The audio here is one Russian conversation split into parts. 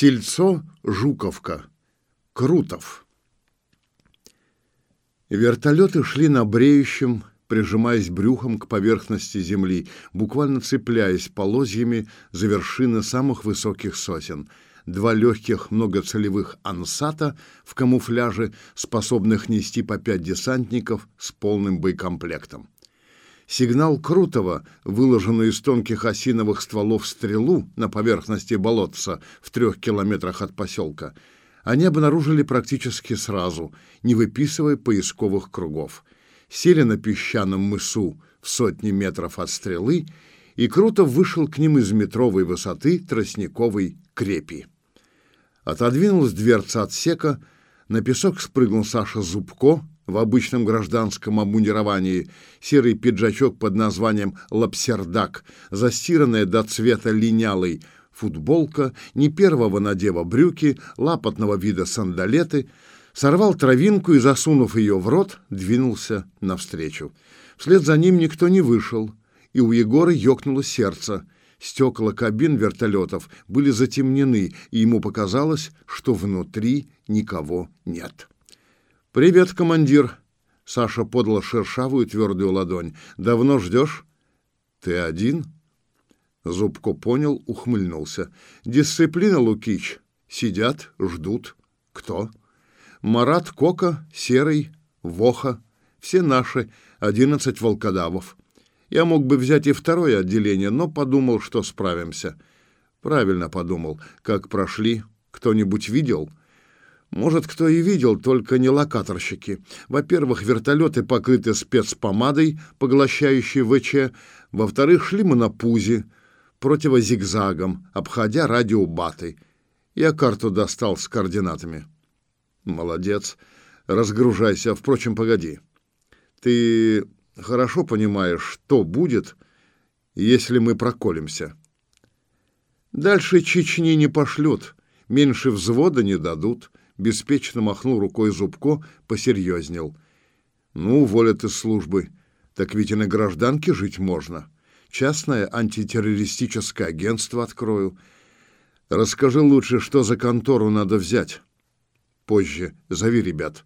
Сельцо Жуковка. Крутов. Вертолеты шли на бреющем, прижимаясь брюхом к поверхности земли, буквально цепляясь полозьями за вершины самых высоких сосен. Два легких многоцелевых ансата в камуфляже, способных нести по пять десантников с полным боекомплектом. Сигнал Крутого, выложенный из тонких осиновых стволов стрелу на поверхности болотца в трех километрах от поселка, они обнаружили практически сразу, не выписывая поисковых кругов. Сели на песчаном мысу в сотни метров от стрелы, и Крутов вышел к ним из метровой высоты тростниковой крепи. Отодвинулась дверца отсека, на песок спрыгнул Саша Зубко, в обычном гражданском обмундировании, серый пиджачок под названием «лапсердак», застиранная до цвета линялой футболка, не первого надева брюки, лапотного вида сандалеты, сорвал травинку и, засунув ее в рот, двинулся навстречу. Вслед за ним никто не вышел, и у Егора ёкнуло сердце. Стекла кабин вертолетов были затемнены, и ему показалось, что внутри никого нет. «Привет, командир!» Саша подала шершавую твердую ладонь. «Давно ждешь?» «Ты один?» Зубко понял, ухмыльнулся. «Дисциплина, Лукич. Сидят, ждут. Кто?» «Марат, Кока, Серый, Воха. Все наши, одиннадцать волкодавов. Я мог бы взять и второе отделение, но подумал, что справимся». «Правильно подумал. Как прошли? Кто-нибудь видел?» Может, кто и видел, только не локаторщики. Во-первых, вертолеты покрыты спецпомадой, поглощающей ВЧ. Во-вторых, шли мы на пузе, противозигзагом, обходя радиобаты. Я карту достал с координатами. Молодец. Разгружайся. Впрочем, погоди. Ты хорошо понимаешь, что будет, если мы проколемся? Дальше Чечни не пошлют, меньше взвода не дадут беспечно махнул рукой Зубко, посерьезнел. «Ну, уволят из службы. Так ведь и на гражданке жить можно. Частное антитеррористическое агентство открою. Расскажи лучше, что за контору надо взять. Позже. Зови ребят.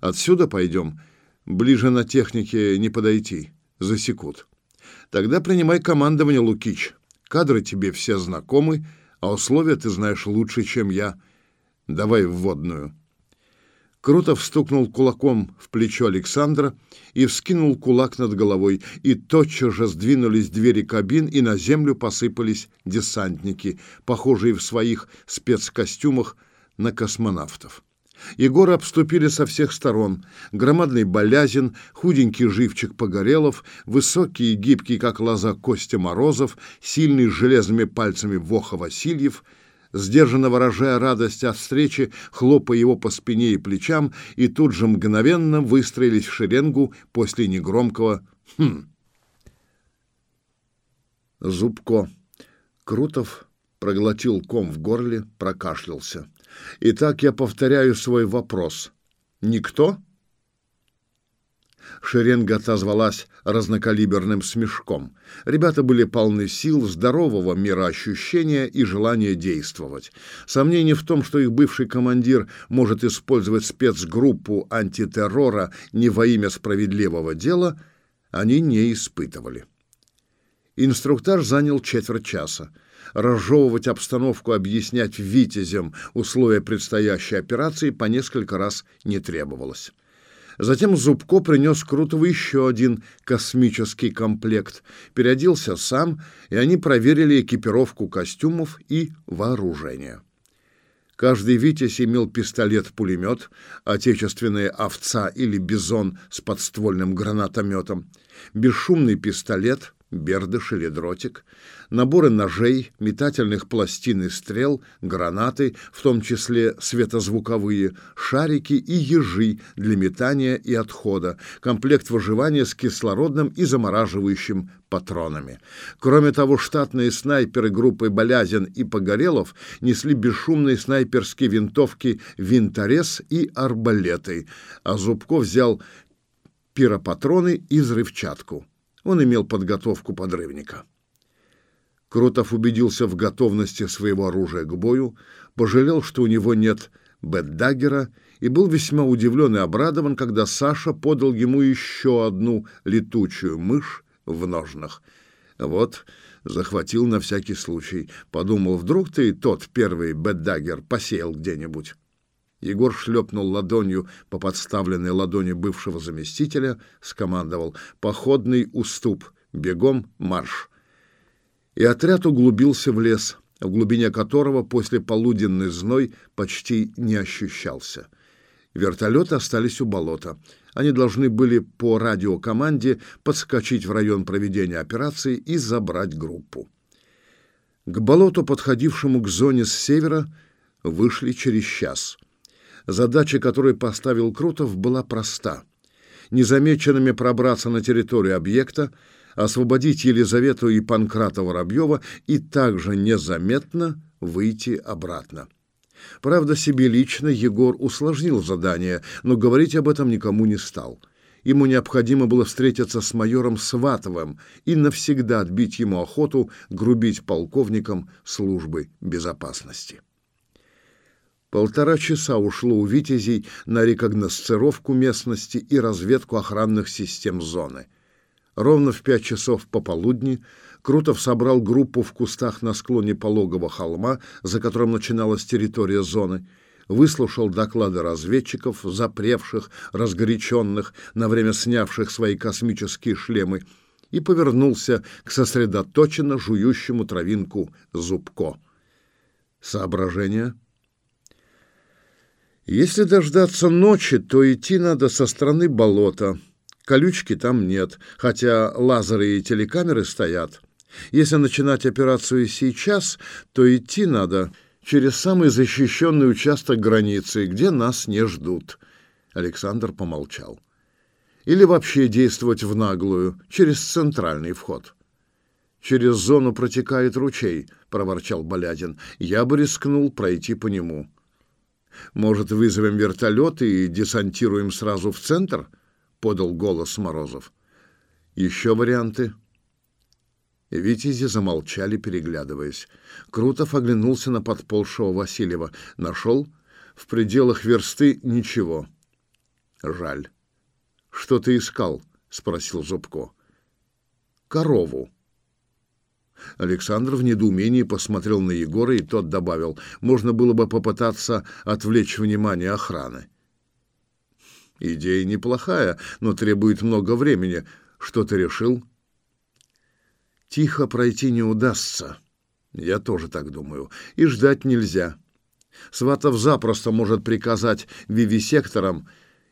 Отсюда пойдем. Ближе на технике не подойти. Засекут. Тогда принимай командование, Лукич. Кадры тебе все знакомы, а условия ты знаешь лучше, чем я». Давай вводную. Крутов стукнул кулаком в плечо Александра и вскинул кулак над головой, и тотчас же сдвинулись двери кабин, и на землю посыпались десантники, похожие в своих спецкостюмах на космонавтов. Егора обступили со всех сторон. Громадный Болязин, худенький живчик Погорелов, высокий и гибкий, как лоза Костя Морозов, сильный с железными пальцами Воха Васильев — сдержанно выражая радость от встречи, хлопая его по спине и плечам, и тут же мгновенно выстроились в шеренгу после негромкого «хм». Зубко. Крутов проглотил ком в горле, прокашлялся. «Итак, я повторяю свой вопрос. Никто?» Шеренга отозвалась разнокалиберным смешком. Ребята были полны сил, здорового мироощущения и желания действовать. Сомнений в том, что их бывший командир может использовать спецгруппу антитеррора не во имя справедливого дела, они не испытывали. Инструктаж занял четверть часа. Разжевывать обстановку, объяснять витязям условия предстоящей операции по несколько раз не требовалось. Затем Зубко принес Крутову еще один космический комплект, переоделся сам, и они проверили экипировку костюмов и вооружение. Каждый «Витязь» имел пистолет-пулемет, отечественная овца или бизон с подствольным гранатометом, бесшумный пистолет, бердыш или дротик, наборы ножей, метательных пластин и стрел, гранаты, в том числе светозвуковые, шарики и ежи для метания и отхода, комплект выживания с кислородным и замораживающим патронами. Кроме того, штатные снайперы группы Болязин и Погорелов несли бесшумные снайперские винтовки «Винторез» и арбалеты, а Зубков взял пиропатроны и взрывчатку. Он имел подготовку подрывника. Крутов убедился в готовности своего оружия к бою, пожалел, что у него нет бэддаггера, и был весьма удивлен и обрадован, когда Саша подал ему еще одну летучую мышь в ножнах. Вот, захватил на всякий случай. Подумал, вдруг ты тот первый bad dagger посеял где-нибудь. Егор шлепнул ладонью по подставленной ладони бывшего заместителя, скомандовал «Походный уступ! Бегом марш!» И отряд углубился в лес, в глубине которого после полуденный зной почти не ощущался. Вертолеты остались у болота. Они должны были по радиокоманде подскочить в район проведения операции и забрать группу. К болоту, подходившему к зоне с севера, вышли через час. Задача, которую поставил Крутов, была проста. Незамеченными пробраться на территорию объекта, освободить Елизавету и Панкрата Воробьева и также незаметно выйти обратно. Правда, себе лично Егор усложнил задание, но говорить об этом никому не стал. Ему необходимо было встретиться с майором Сватовым и навсегда отбить ему охоту грубить полковникам службы безопасности. Полтора часа ушло у «Витязей» на рекогносцировку местности и разведку охранных систем зоны. Ровно в пять часов пополудни Крутов собрал группу в кустах на склоне пологого холма, за которым начиналась территория зоны, выслушал доклады разведчиков, запревших, разгоряченных, на время снявших свои космические шлемы, и повернулся к сосредоточенно жующему травинку Зубко. Соображение? Если дождаться ночи, то идти надо со стороны болота. Колючки там нет, хотя лазеры и телекамеры стоят. Если начинать операцию сейчас, то идти надо через самый защищенный участок границы, где нас не ждут. Александр помолчал. Или вообще действовать в наглую, через центральный вход. Через зону протекает ручей, проворчал Болядин. Я бы рискнул пройти по нему. Может, вызовем вертолет и десантируем сразу в центр? подал голос Морозов. Еще варианты? Витязи замолчали, переглядываясь. Крутов оглянулся на подползшего Васильева. Нашел? В пределах версты ничего. Жаль. Что ты искал? спросил Зубко. Корову. Александр в недоумении посмотрел на Егора, и тот добавил: "Можно было бы попытаться отвлечь внимание охраны". Идея неплохая, но требует много времени. Что ты решил? Тихо пройти не удастся. Я тоже так думаю. И ждать нельзя. Сватов запросто может приказать вивисекторам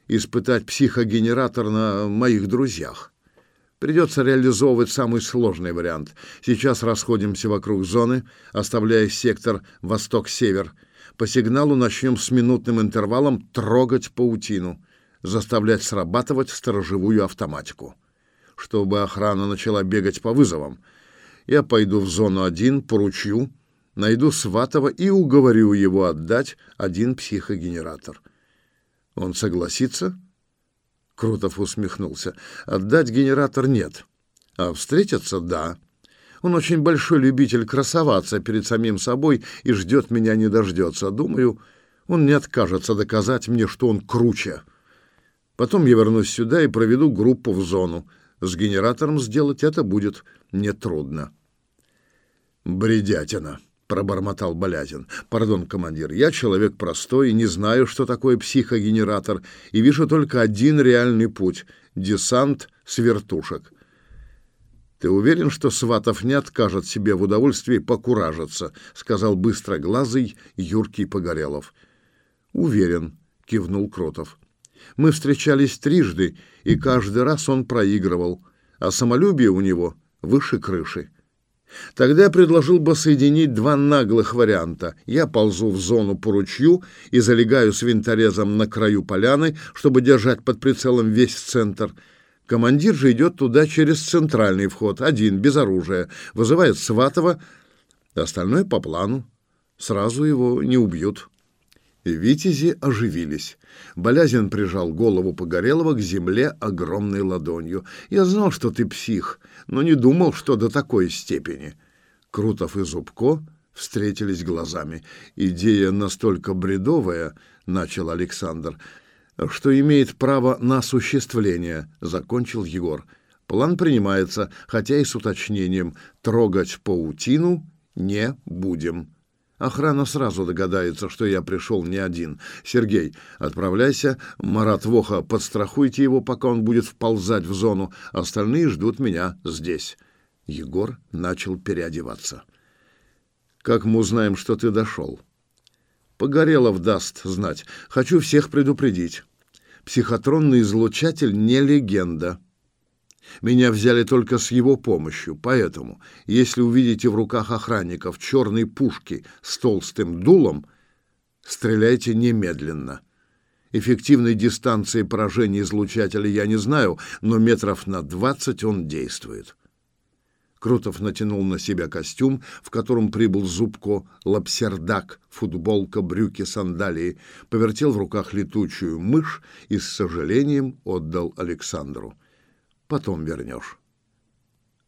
испытать психогенератор на моих друзьях. Придется реализовывать самый сложный вариант. Сейчас расходимся вокруг зоны, оставляя сектор восток-север. По сигналу начнем с минутным интервалом трогать паутину, заставлять срабатывать сторожевую автоматику чтобы охрана начала бегать по вызовам. Я пойду в зону один, поручу, найду Сватова и уговорю его отдать один психогенератор. Он согласится? Крутов усмехнулся. Отдать генератор нет, а встретиться — да. Он очень большой любитель красоваться перед самим собой и ждет меня не дождется. Думаю, он не откажется доказать мне, что он круче. Потом я вернусь сюда и проведу группу в зону. С генератором сделать это будет нетрудно. «Бредятина», — пробормотал Болязин. «Пардон, командир, я человек простой и не знаю, что такое психогенератор, и вижу только один реальный путь — десант с вертушек». «Ты уверен, что Сватов не откажет себе в удовольствии покуражиться?» — сказал быстроглазый Юркий Погорелов. «Уверен», — кивнул Кротов. Мы встречались трижды, и каждый раз он проигрывал, а самолюбие у него выше крыши. Тогда я предложил бы соединить два наглых варианта. Я ползу в зону по ручью и залегаю с винторезом на краю поляны, чтобы держать под прицелом весь центр. Командир же идет туда через центральный вход, один, без оружия, вызывает Сватова, остальное по плану. Сразу его не убьют. Витязи оживились. Болязин прижал голову Погорелого к земле огромной ладонью. «Я знал, что ты псих, но не думал, что до такой степени». Крутов и Зубко встретились глазами. «Идея настолько бредовая», — начал Александр, «что имеет право на осуществление», — закончил Егор. «План принимается, хотя и с уточнением. Трогать паутину не будем». Охрана сразу догадается, что я пришел не один. Сергей, отправляйся. Марат Воха, подстрахуйте его, пока он будет вползать в зону. Остальные ждут меня здесь. Егор начал переодеваться. Как мы узнаем, что ты дошел? Погорелов даст знать. Хочу всех предупредить. Психотронный излучатель не легенда. Меня взяли только с его помощью, поэтому, если увидите в руках охранников черные пушки с толстым дулом, стреляйте немедленно. Эффективной дистанции поражения излучателя я не знаю, но метров на двадцать он действует. Крутов натянул на себя костюм, в котором прибыл Зубко, лапсердак, футболка, брюки, сандалии, повертел в руках летучую мышь и с сожалением отдал Александру. Потом вернешь.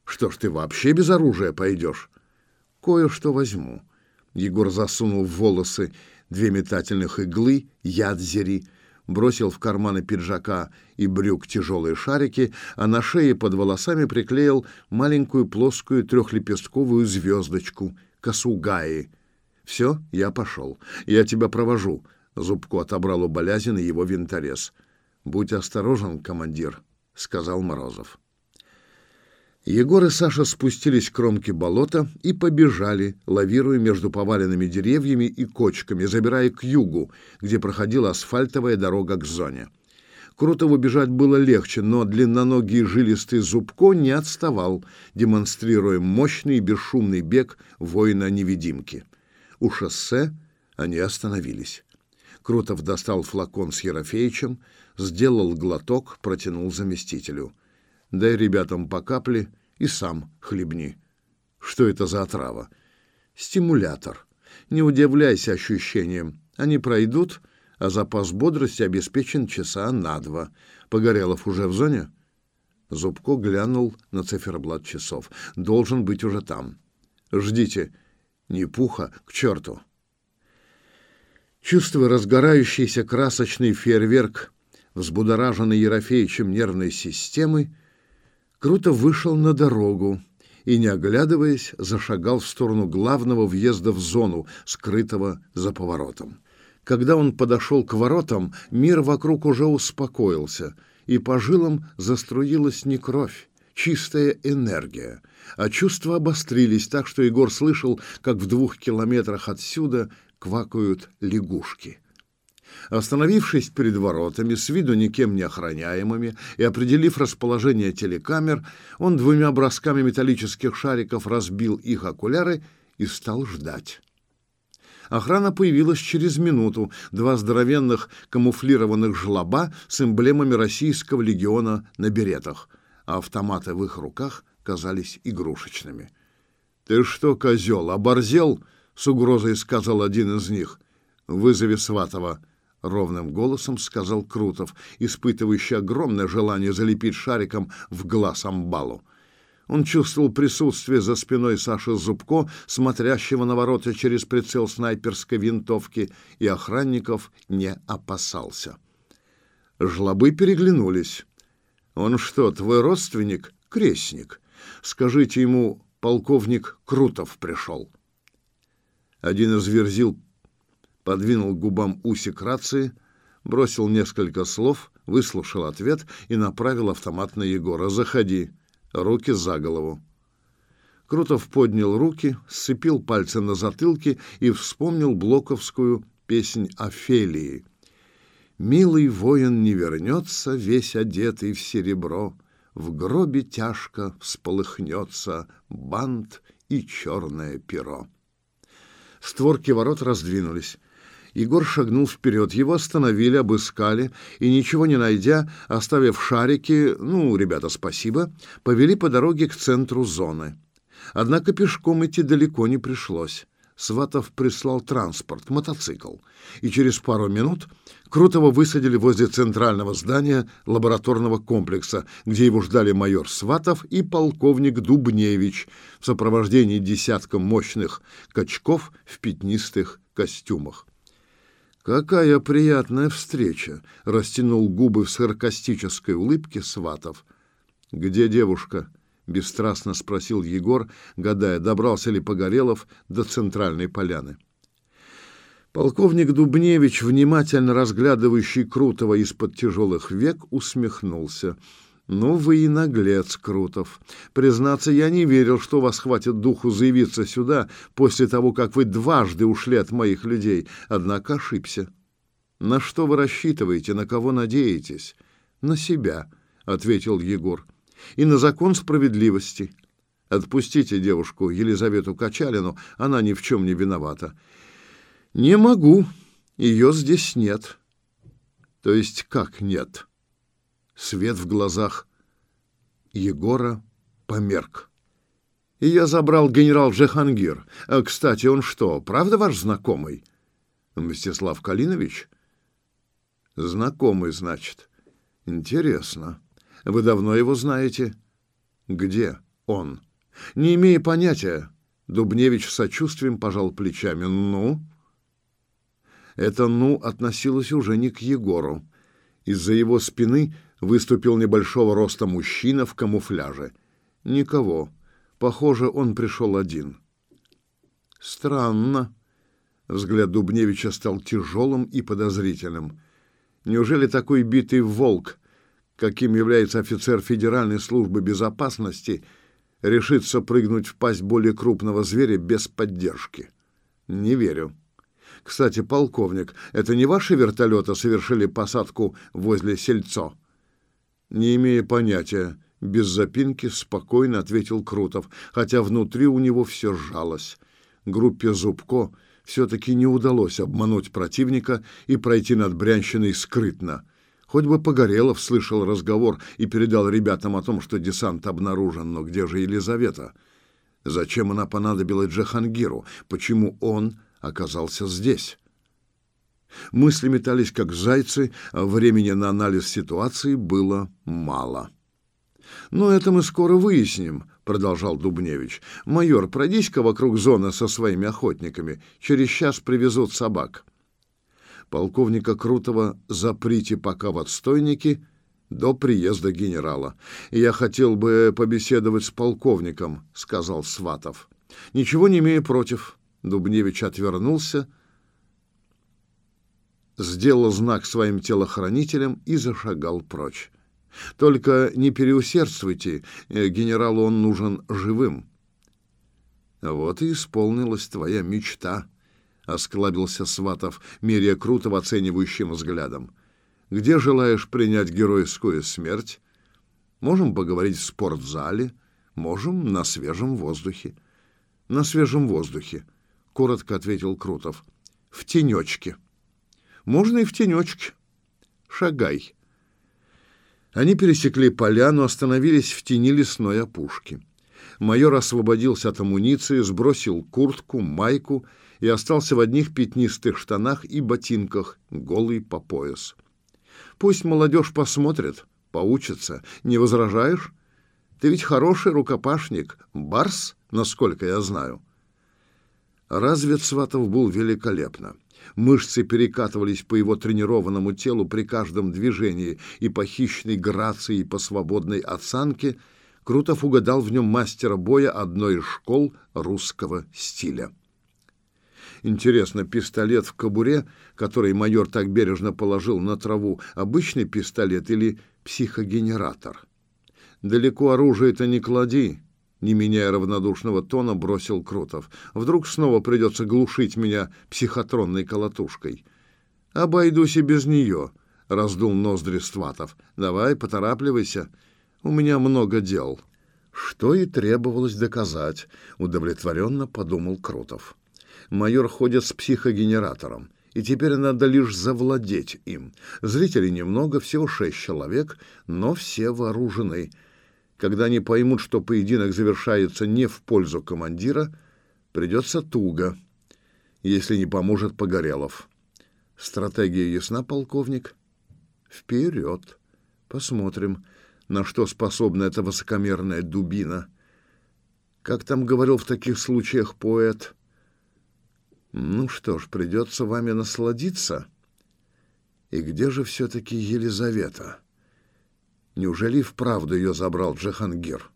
Что ж ты вообще без оружия пойдешь? Кое-что возьму. Егор засунул в волосы две метательных иглы, ядзери, бросил в карманы пиджака и брюк тяжелые шарики, а на шее под волосами приклеил маленькую плоскую трехлепестковую звездочку касугаи. Все, я пошел. Я тебя провожу. Зубко отобрал у Болязина его винторез. Будь осторожен, командир сказал Морозов. Егор и Саша спустились к кромке болота и побежали, лавируя между поваленными деревьями и кочками, забирая к югу, где проходила асфальтовая дорога к зоне. Крутову бежать было легче, но длинноногий жилистый Зубко не отставал, демонстрируя мощный и бесшумный бег воина-невидимки. У шоссе они остановились. Крутов достал флакон с Ерофеичем, сделал глоток, протянул заместителю. «Дай ребятам по капле и сам хлебни». «Что это за отрава?» «Стимулятор. Не удивляйся ощущениям. Они пройдут, а запас бодрости обеспечен часа на два. Погорелов уже в зоне?» Зубко глянул на циферблат часов. «Должен быть уже там. Ждите. Не пуха, к черту!» Чувствуя разгорающийся красочный фейерверк взбудораженный Ерофеичем нервной системы, круто вышел на дорогу и, не оглядываясь, зашагал в сторону главного въезда в зону, скрытого за поворотом. Когда он подошел к воротам, мир вокруг уже успокоился, и по жилам заструилась не кровь, чистая энергия, а чувства обострились так, что Егор слышал, как в двух километрах отсюда квакают лягушки. Остановившись перед воротами, с виду никем не охраняемыми, и определив расположение телекамер, он двумя бросками металлических шариков разбил их окуляры и стал ждать. Охрана появилась через минуту, два здоровенных камуфлированных жлоба с эмблемами российского легиона на беретах, а автоматы в их руках казались игрушечными. «Ты что, козел, оборзел?» — с угрозой сказал один из них. «Вызови Сватова», ровным голосом сказал Крутов, испытывающий огромное желание залепить шариком в глаз амбалу. Он чувствовал присутствие за спиной Саши Зубко, смотрящего на ворота через прицел снайперской винтовки, и охранников не опасался. Жлобы переглянулись. «Он что, твой родственник? Крестник? Скажите ему, полковник Крутов пришел». Один из верзил подвинул к губам усик рации, бросил несколько слов, выслушал ответ и направил автомат на Егора. «Заходи. Руки за голову». Крутов поднял руки, сцепил пальцы на затылке и вспомнил блоковскую песнь Офелии. «Милый воин не вернется, весь одетый в серебро, в гробе тяжко всполыхнется бант и черное перо». Створки ворот раздвинулись. Егор шагнул вперед. Его остановили, обыскали и, ничего не найдя, оставив шарики, ну, ребята, спасибо, повели по дороге к центру зоны. Однако пешком идти далеко не пришлось. Сватов прислал транспорт, мотоцикл, и через пару минут Крутого высадили возле центрального здания лабораторного комплекса, где его ждали майор Сватов и полковник Дубневич в сопровождении десятка мощных качков в пятнистых костюмах. «Какая приятная встреча!» — растянул губы в саркастической улыбке Сватов. «Где девушка?» — бесстрастно спросил Егор, гадая, добрался ли Погорелов до центральной поляны. Полковник Дубневич, внимательно разглядывающий Крутого из-под тяжелых век, усмехнулся. «Ну вы и наглец, Крутов. Признаться, я не верил, что вас хватит духу заявиться сюда после того, как вы дважды ушли от моих людей, однако ошибся. На что вы рассчитываете, на кого надеетесь?» «На себя», — ответил Егор и на закон справедливости. Отпустите девушку Елизавету Качалину, она ни в чем не виновата. Не могу, ее здесь нет. То есть как нет? Свет в глазах Егора померк. И я забрал генерал Джехангир. А, кстати, он что, правда ваш знакомый? Мстислав Калинович? Знакомый, значит. Интересно. Вы давно его знаете? Где он? Не имея понятия. Дубневич с сочувствием пожал плечами. Ну? Это «ну» относилось уже не к Егору. Из-за его спины выступил небольшого роста мужчина в камуфляже. Никого. Похоже, он пришел один. Странно. Взгляд Дубневича стал тяжелым и подозрительным. Неужели такой битый волк каким является офицер Федеральной службы безопасности, решится прыгнуть в пасть более крупного зверя без поддержки. Не верю. Кстати, полковник, это не ваши вертолеты совершили посадку возле Сельцо? Не имея понятия, без запинки спокойно ответил Крутов, хотя внутри у него все сжалось. Группе Зубко все-таки не удалось обмануть противника и пройти над Брянщиной скрытно — Хоть бы Погорелов слышал разговор и передал ребятам о том, что десант обнаружен, но где же Елизавета? Зачем она понадобилась Джахангиру? Почему он оказался здесь? Мысли метались как зайцы, а времени на анализ ситуации было мало. «Но это мы скоро выясним», — продолжал Дубневич. «Майор, пройдись-ка вокруг зоны со своими охотниками. Через час привезут собак» полковника Крутого заприте пока в отстойнике до приезда генерала. Я хотел бы побеседовать с полковником, сказал Сватов. Ничего не имею против. Дубневич отвернулся, сделал знак своим телохранителям и зашагал прочь. Только не переусердствуйте, э, генералу он нужен живым. Вот и исполнилась твоя мечта, — осклабился Сватов, меряя Крутого оценивающим взглядом. «Где желаешь принять геройскую смерть? Можем поговорить в спортзале, можем на свежем воздухе». «На свежем воздухе», — коротко ответил Крутов. «В тенечке». «Можно и в тенечке. Шагай». Они пересекли поляну, остановились в тени лесной опушки. Майор освободился от амуниции, сбросил куртку, майку и остался в одних пятнистых штанах и ботинках, голый по пояс. Пусть молодежь посмотрит, поучится. Не возражаешь? Ты ведь хороший рукопашник, барс, насколько я знаю. Развед Сватов был великолепно. Мышцы перекатывались по его тренированному телу при каждом движении, и по хищной грации, и по свободной осанке Крутов угадал в нем мастера боя одной из школ русского стиля. Интересно, пистолет в кобуре, который майор так бережно положил на траву, обычный пистолет или психогенератор? Далеко оружие-то не клади, не меняя равнодушного тона, бросил Крутов. Вдруг снова придется глушить меня психотронной колотушкой. Обойдусь и без нее, раздул ноздри Сватов. Давай, поторапливайся, у меня много дел. Что и требовалось доказать, удовлетворенно подумал Крутов майор ходит с психогенератором, и теперь надо лишь завладеть им. Зрителей немного, всего шесть человек, но все вооружены. Когда они поймут, что поединок завершается не в пользу командира, придется туго. если не поможет Погорелов. Стратегия ясна, полковник? Вперед. Посмотрим, на что способна эта высокомерная дубина. Как там говорил в таких случаях поэт? Ну что ж, придется вами насладиться. И где же все-таки Елизавета? Неужели вправду ее забрал Джахангир?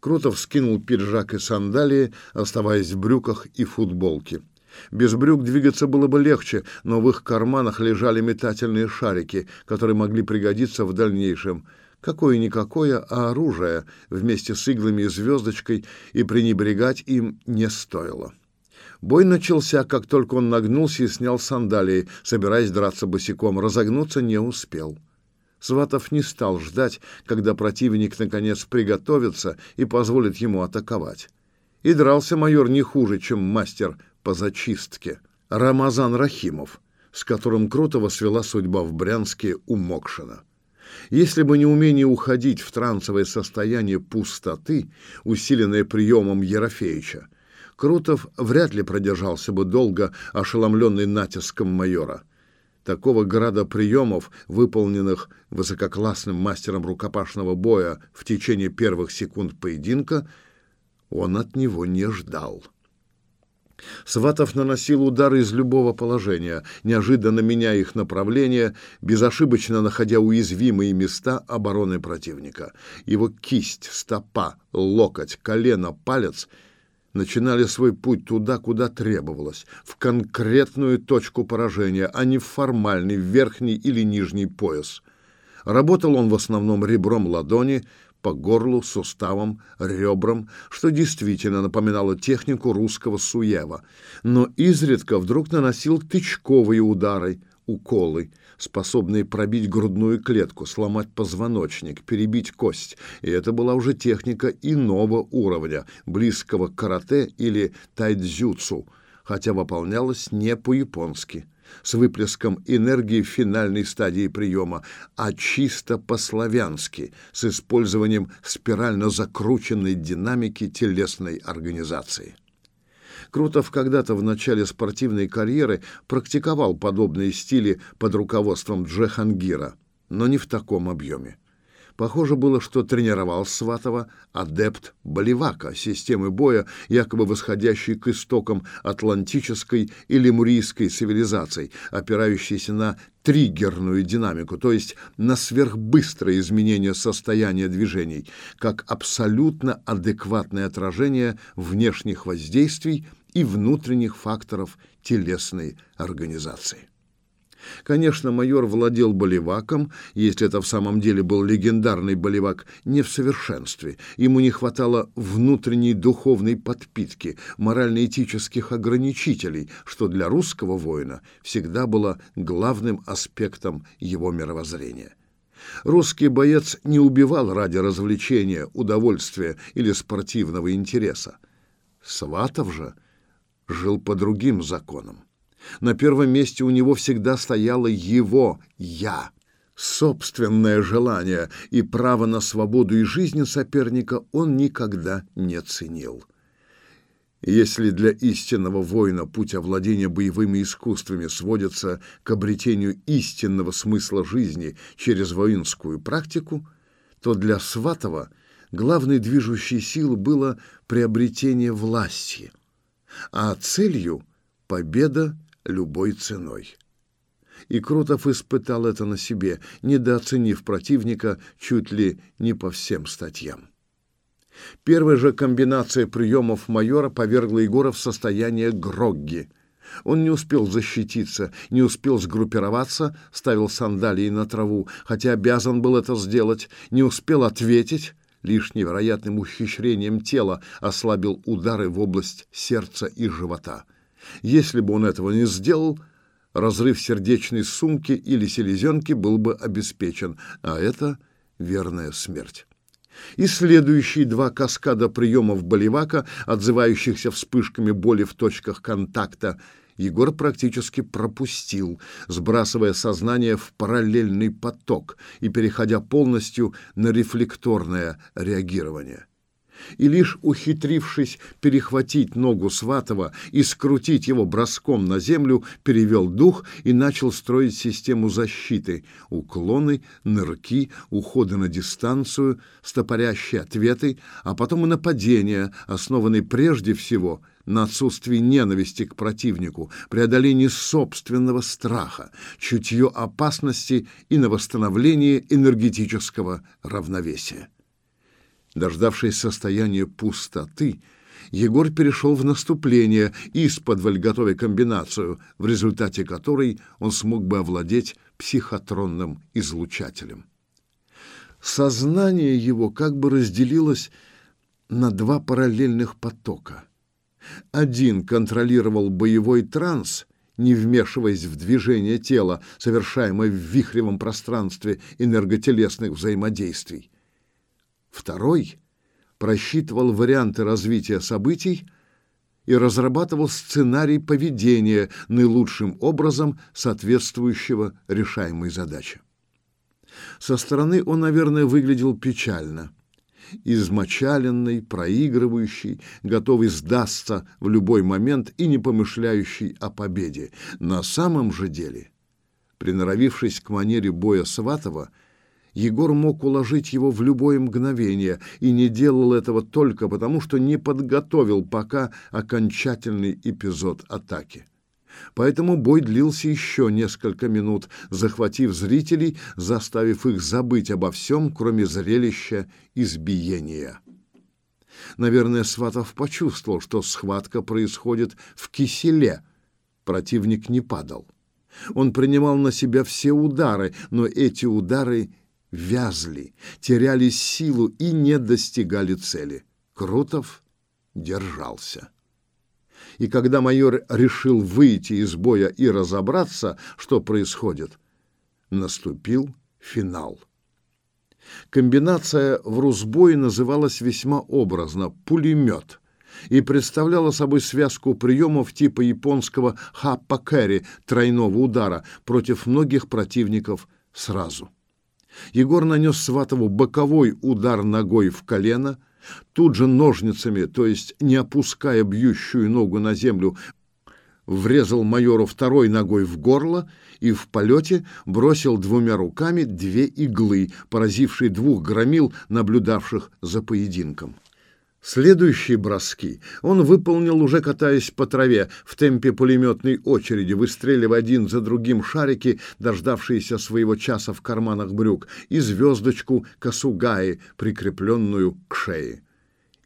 Крутов скинул пиджак и сандалии, оставаясь в брюках и футболке. Без брюк двигаться было бы легче, но в их карманах лежали метательные шарики, которые могли пригодиться в дальнейшем. Какое-никакое, а оружие вместе с иглами и звездочкой, и пренебрегать им не стоило. Бой начался, как только он нагнулся и снял сандалии, собираясь драться босиком. Разогнуться не успел. Сватов не стал ждать, когда противник наконец приготовится и позволит ему атаковать. И дрался майор не хуже, чем мастер по зачистке Рамазан Рахимов, с которым Крутого свела судьба в Брянске у Мокшина. Если бы не умение уходить в трансовое состояние пустоты, усиленное приемом Ерофеича, Крутов вряд ли продержался бы долго, ошеломленный натиском майора – Такого града приемов, выполненных высококлассным мастером рукопашного боя в течение первых секунд поединка, он от него не ждал. Сватов наносил удары из любого положения, неожиданно меняя их направление, безошибочно находя уязвимые места обороны противника. Его кисть, стопа, локоть, колено, палец — начинали свой путь туда, куда требовалось, в конкретную точку поражения, а не в формальный верхний или нижний пояс. Работал он в основном ребром ладони, по горлу, суставам, ребрам, что действительно напоминало технику русского суева, но изредка вдруг наносил тычковые удары, уколы, способные пробить грудную клетку, сломать позвоночник, перебить кость. И это была уже техника иного уровня, близкого к карате или тайцзюцу, хотя выполнялась не по-японски, с выплеском энергии в финальной стадии приема, а чисто по-славянски, с использованием спирально закрученной динамики телесной организации. Крутов когда-то в начале спортивной карьеры практиковал подобные стили под руководством Джехангира, но не в таком объеме. Похоже было, что тренировал Сватова адепт Боливака, системы боя, якобы восходящей к истокам атлантической и лемурийской цивилизаций, опирающейся на триггерную динамику, то есть на сверхбыстрое изменение состояния движений, как абсолютно адекватное отражение внешних воздействий и внутренних факторов телесной организации. Конечно, майор владел болеваком, если это в самом деле был легендарный болевак, не в совершенстве. Ему не хватало внутренней духовной подпитки, морально-этических ограничителей, что для русского воина всегда было главным аспектом его мировоззрения. Русский боец не убивал ради развлечения, удовольствия или спортивного интереса. Сватов же жил по другим законам. На первом месте у него всегда стояло его «я», собственное желание и право на свободу и жизнь соперника он никогда не ценил. Если для истинного воина путь овладения боевыми искусствами сводится к обретению истинного смысла жизни через воинскую практику, то для Сватова главной движущей силой было приобретение власти – а целью — победа любой ценой. И Крутов испытал это на себе, недооценив противника чуть ли не по всем статьям. Первая же комбинация приемов майора повергла Егора в состояние грогги. Он не успел защититься, не успел сгруппироваться, ставил сандалии на траву, хотя обязан был это сделать, не успел ответить, лишь невероятным ухищрением тела ослабил удары в область сердца и живота. Если бы он этого не сделал, разрыв сердечной сумки или селезенки был бы обеспечен, а это верная смерть. И следующие два каскада приемов Боливака, отзывающихся вспышками боли в точках контакта, Егор практически пропустил, сбрасывая сознание в параллельный поток и переходя полностью на рефлекторное реагирование. И лишь ухитрившись перехватить ногу Сватова и скрутить его броском на землю, перевел дух и начал строить систему защиты: уклоны, нырки, уходы на дистанцию, стопорящие ответы, а потом и нападения, основанные прежде всего на отсутствии ненависти к противнику, преодолении собственного страха, чутье опасности и на восстановление энергетического равновесия. Дождавшись состояния пустоты, Егор перешел в наступление, из-под готовя комбинацию, в результате которой он смог бы овладеть психотронным излучателем. Сознание его как бы разделилось на два параллельных потока. Один контролировал боевой транс, не вмешиваясь в движение тела, совершаемое в вихревом пространстве энерготелесных взаимодействий. Второй просчитывал варианты развития событий и разрабатывал сценарий поведения наилучшим образом соответствующего решаемой задаче. Со стороны он, наверное, выглядел печально. Измочаленный, проигрывающий, готовый сдастся в любой момент и не помышляющий о победе. На самом же деле, приноровившись к манере боя Сватова, Егор мог уложить его в любое мгновение и не делал этого только потому, что не подготовил пока окончательный эпизод атаки. Поэтому бой длился еще несколько минут, захватив зрителей, заставив их забыть обо всем, кроме зрелища избиения. Наверное, Сватов почувствовал, что схватка происходит в киселе. Противник не падал. Он принимал на себя все удары, но эти удары вязли, теряли силу и не достигали цели. Крутов держался. И когда майор решил выйти из боя и разобраться, что происходит, наступил финал. Комбинация в русбое называлась весьма образно «пулемет» и представляла собой связку приемов типа японского хаппа-кэри тройного удара против многих противников сразу. Егор нанес Сватову боковой удар ногой в колено, тут же ножницами, то есть не опуская бьющую ногу на землю, врезал майору второй ногой в горло и в полете бросил двумя руками две иглы, поразившие двух громил, наблюдавших за поединком. Следующие броски он выполнил уже катаясь по траве в темпе пулеметной очереди, выстреливая один за другим шарики, дождавшиеся своего часа в карманах брюк, и звездочку косугаи, прикрепленную к шее.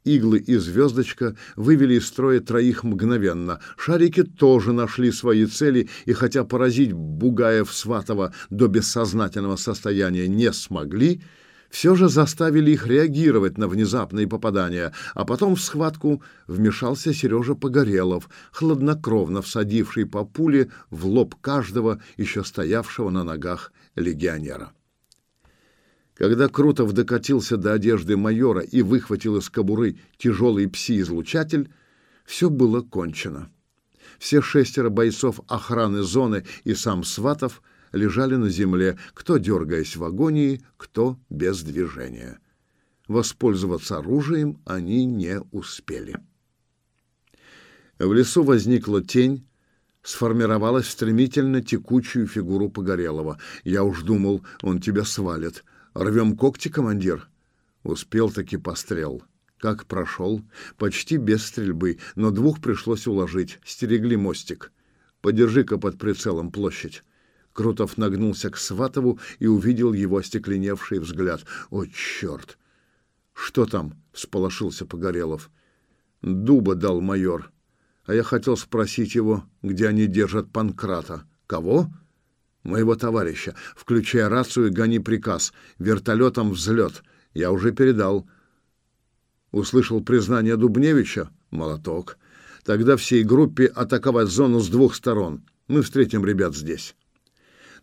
Иглы и звездочка вывели из строя троих мгновенно. Шарики тоже нашли свои цели, и хотя поразить Бугаев-Сватова до бессознательного состояния не смогли, все же заставили их реагировать на внезапные попадания, а потом в схватку вмешался Сережа Погорелов, хладнокровно всадивший по пуле в лоб каждого еще стоявшего на ногах легионера. Когда Крутов докатился до одежды майора и выхватил из кобуры тяжелый пси-излучатель, все было кончено. Все шестеро бойцов охраны зоны и сам Сватов – лежали на земле, кто дергаясь в агонии, кто без движения. Воспользоваться оружием они не успели. В лесу возникла тень, сформировалась стремительно текучую фигуру Погорелого. Я уж думал, он тебя свалит. Рвем когти, командир? Успел таки пострел. Как прошел? Почти без стрельбы, но двух пришлось уложить. Стерегли мостик. Подержи-ка под прицелом площадь. Крутов нагнулся к Сватову и увидел его остекленевший взгляд. «О, черт!» «Что там?» — всполошился Погорелов. «Дуба дал майор. А я хотел спросить его, где они держат Панкрата. Кого?» «Моего товарища. Включая рацию, гони приказ. Вертолетом взлет. Я уже передал». Услышал признание Дубневича? Молоток. Тогда всей группе атаковать зону с двух сторон. Мы встретим ребят здесь.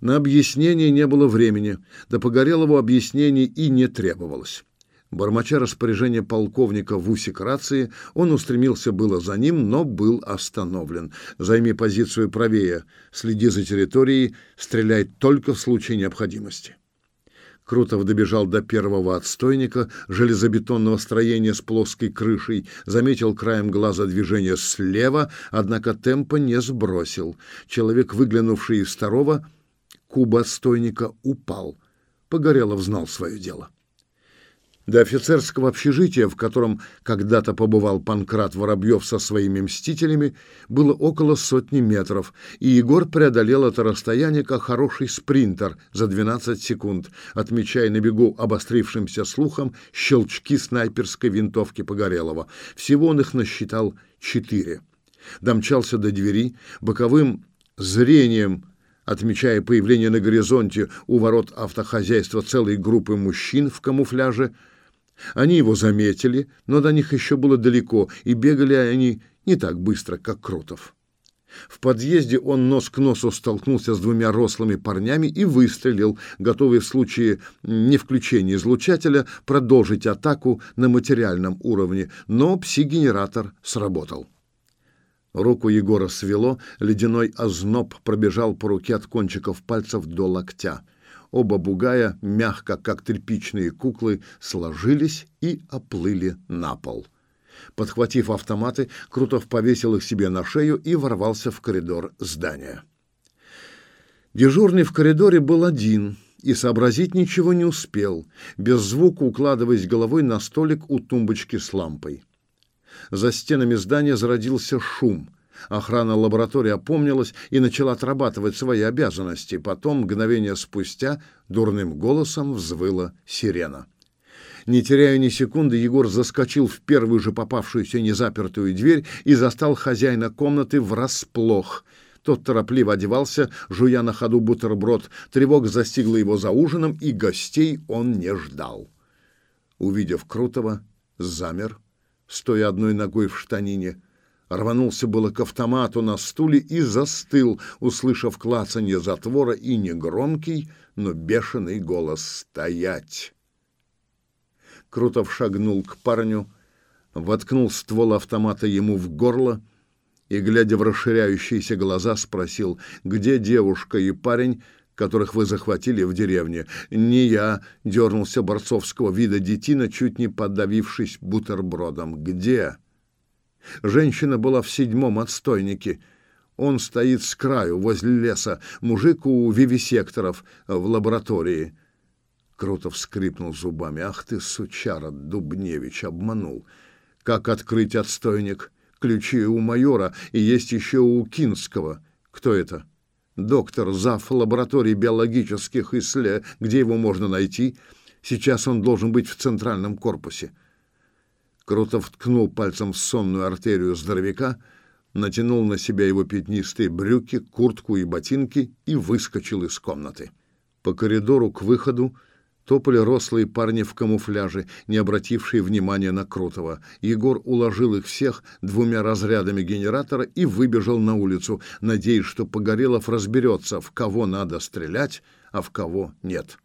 На объяснение не было времени, да Погорелову объяснений и не требовалось. Бормоча распоряжение полковника в усик рации, он устремился было за ним, но был остановлен. «Займи позицию правее, следи за территорией, стреляй только в случае необходимости». Крутов добежал до первого отстойника, железобетонного строения с плоской крышей, заметил краем глаза движение слева, однако темпа не сбросил. Человек, выглянувший из второго куба отстойника, упал. Погорелов знал свое дело. До офицерского общежития, в котором когда-то побывал Панкрат Воробьев со своими мстителями, было около сотни метров, и Егор преодолел это расстояние как хороший спринтер за 12 секунд, отмечая на бегу обострившимся слухом щелчки снайперской винтовки Погорелова. Всего он их насчитал четыре. Домчался до двери, боковым зрением отмечая появление на горизонте у ворот автохозяйства целой группы мужчин в камуфляже, они его заметили, но до них еще было далеко, и бегали они не так быстро, как Крутов. В подъезде он нос к носу столкнулся с двумя рослыми парнями и выстрелил, готовый в случае невключения излучателя продолжить атаку на материальном уровне, но пси-генератор сработал. Руку Егора свело, ледяной озноб пробежал по руке от кончиков пальцев до локтя. Оба бугая, мягко, как тряпичные куклы, сложились и оплыли на пол. Подхватив автоматы, Крутов повесил их себе на шею и ворвался в коридор здания. Дежурный в коридоре был один и сообразить ничего не успел, без звука укладываясь головой на столик у тумбочки с лампой. За стенами здания зародился шум. Охрана лаборатории опомнилась и начала отрабатывать свои обязанности. Потом, мгновение спустя, дурным голосом взвыла сирена. Не теряя ни секунды, Егор заскочил в первую же попавшуюся незапертую дверь и застал хозяина комнаты врасплох. Тот торопливо одевался, жуя на ходу бутерброд. Тревога застигла его за ужином, и гостей он не ждал. Увидев Крутого, замер, стоя одной ногой в штанине, Рванулся было к автомату на стуле и застыл, услышав клацанье затвора и негромкий, но бешеный голос «Стоять!». Крутов шагнул к парню, воткнул ствол автомата ему в горло и, глядя в расширяющиеся глаза, спросил, где девушка и парень, которых вы захватили в деревне. Не я, дернулся борцовского вида детина, чуть не подавившись бутербродом. Где? Женщина была в седьмом отстойнике. Он стоит с краю, возле леса. Мужик у вивисекторов в лаборатории. Крутов скрипнул зубами. «Ах ты, сучара, Дубневич, обманул! Как открыть отстойник? Ключи у майора, и есть еще у Кинского. Кто это?» «Доктор, зав. лаборатории биологических исследований. Где его можно найти? Сейчас он должен быть в центральном корпусе». Крутов ткнул пальцем в сонную артерию здоровяка, натянул на себя его пятнистые брюки, куртку и ботинки и выскочил из комнаты. По коридору к выходу топали рослые парни в камуфляже, не обратившие внимания на Крутого. Егор уложил их всех двумя разрядами генератора и выбежал на улицу, надеясь, что Погорелов разберется, в кого надо стрелять, а в кого нет.